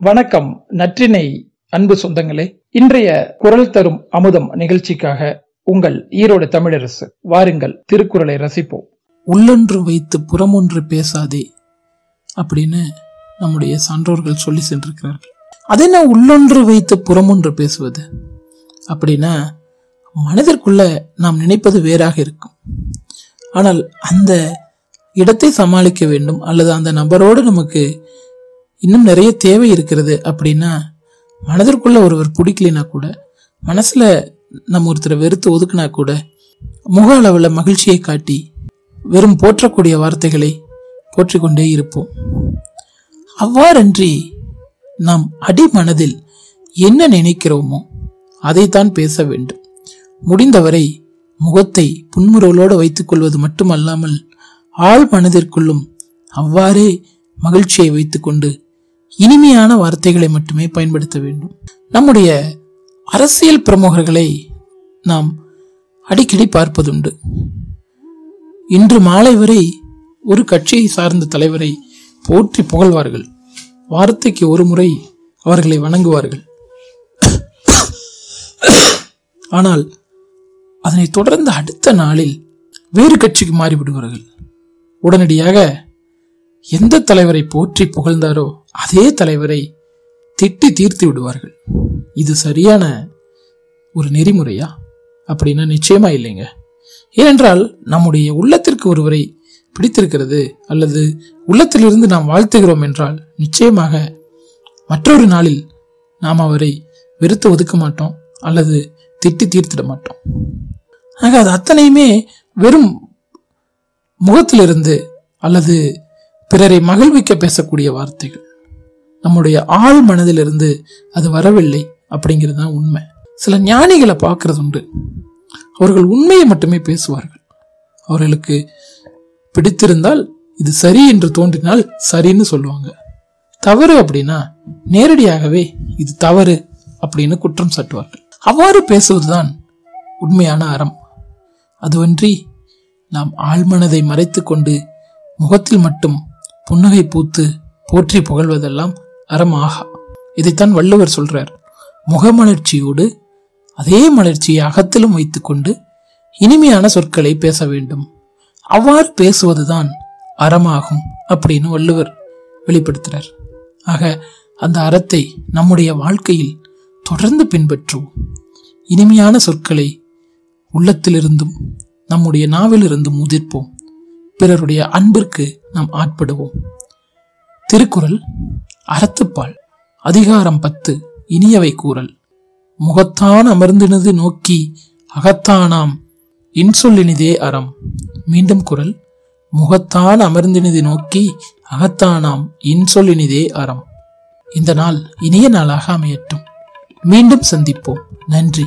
வணக்கம் நற்றினை அன்பு சொந்தங்களே. இன்றைய குரல் தரும் அமுதம் நிகழ்ச்சிக்காக உங்கள் ஈரோடு தமிழரசு வாருங்கள் திருக்குறளை ரசிப்போம். உள்ளொன்று வைத்து புறமொன்று பேசாதே அப்படின்னு நம்முடைய சான்றோர்கள் சொல்லி சென்றிருக்கிறார்கள். அது என்ன உள்ளொன்று வைத்து புறமொன்று பேசுவது அப்படின்னா மனதிற்குள்ள நாம் நினைப்பது வேறாக இருக்கும். ஆனால் அந்த இடத்தை சமாளிக்க வேண்டும் அல்லது அந்த நபரோடு நமக்கு இன்னும் நிறைய தேவை இருக்கிறது அப்படின்னா மனதிற்குள்ள ஒருவர் பிடிக்கலனா கூட மனசுல நம்ம ஒருத்தரை வெறுத்து ஒதுக்குனா கூட முக அளவில் மகிழ்ச்சியை காட்டி வெறும் போற்றக்கூடிய வார்த்தைகளை போற்றிக்கொண்டே இருப்போம். அவ்வாறன்றி நாம் அடிமனதில் என்ன நினைக்கிறோமோ அதைத்தான் பேச வேண்டும். முடிந்தவரை முகத்தை புன்முறவலோடு வைத்துக் கொள்வது மட்டுமல்லாமல் ஆழ் மனதிற்குள்ளும் அவ்வாறே மகிழ்ச்சியை வைத்துக்கொண்டு இனிமையான வார்த்தைகளை மட்டுமே பயன்படுத்த வேண்டும். நம்முடைய அரசியல் பிரமுகர்களை நாம் அடிக்கடி பார்ப்பதுண்டு. இன்று மாலை வரை ஒரு கட்சியை சார்ந்த தலைவரை போற்றி புகழ்வார்கள். வார்த்தைக்கு ஒரு முறை அவர்களை வணங்குவார்கள். ஆனால் அதனை தொடர்ந்து அடுத்த நாளில் வேறு கட்சிக்கு மாறிவிடுவார்கள். உடனடியாக எந்த தலைவரை போற்றி புகழ்ந்தாரோ அதே தலைவரை திட்டி தீர்த்து விடுவார்கள். இது சரியான ஒரு நெறிமுறையா? அப்படின்னா நிச்சயமா இல்லைங்க. ஏனென்றால் நம்முடைய உள்ளத்திற்கு ஒருவரை பிடித்திருக்கிறது அல்லது உள்ளத்திலிருந்து நாம் வாழ்த்துகிறோம் என்றால் நிச்சயமாக மற்றொரு நாளில் நாம் அவரை வெறுத்து ஒதுக்க மாட்டோம் அல்லது திட்டி தீர்த்திட மாட்டோம். ஆக அது அத்தனையுமே வெறும் முகத்திலிருந்து அல்லது பிறரை மகிழ்விக்க பேசக்கூடிய வார்த்தைகள். நம்முடைய ஆள் மனதிலிருந்து அது வரவில்லை அப்படிங்கிறது தான் உண்மை. சில ஞானிகளை பார்க்கறது உண்டு. அவர்கள் உண்மையை மட்டுமே பேசுவார்கள். அவர்களுக்கு பிடித்திருந்தால் இது சரி என்று தோன்றினால் சரின்னு சொல்லுவாங்க. தவறு அப்படின்னா நேரடியாகவே இது தவறு அப்படின்னு குற்றம் சாட்டுவார்கள். அவ்வாறு பேசுவதுதான் உண்மையான அறம். அதுவன்றி நாம் ஆழ்மனதை மறைத்து கொண்டு முகத்தில் மட்டும் புன்னகை பூத்து போற்றி புகழ்வதெல்லாம் அறம் ஆகா இதைத்தான் வள்ளுவர் சொல்றார். முகமலர்ச்சியோடு அதே மலர்ச்சியை அகத்திலும் வைத்துக்கொண்டு இனிமையான சொற்களை பேச வேண்டும். அவ்வாறு பேசுவதுதான் அறமாகும் அப்படின்னு வள்ளுவர் வெளிப்படுத்துறார். ஆக அந்த அறத்தை நம்முடைய வாழ்க்கையில் தொடர்ந்து பின்பற்றுவோம். இனிமையான சொற்களை உள்ளத்திலிருந்தும் நம்முடைய நாவிலிருந்தும் உதிர்ப்போம். பிறருடைய அன்பிற்கு நாம் ஆட்படுவோம். திருக்குறள் அறத்துப்பால் அதிகாரம் பத்து இனியவை கூறல். முகத்தான் அமர்ந்தினது நோக்கி அகத்தானாம் இன்சொல்லினிதே அறம். மீண்டும் குரல் முகத்தான் அமர்ந்தினது நோக்கி அகத்தானாம் இன்சொல்லினிதே அறம். இந்த நாள் இனிய நாளாக அமையட்டும். மீண்டும் சந்திப்போம். நன்றி.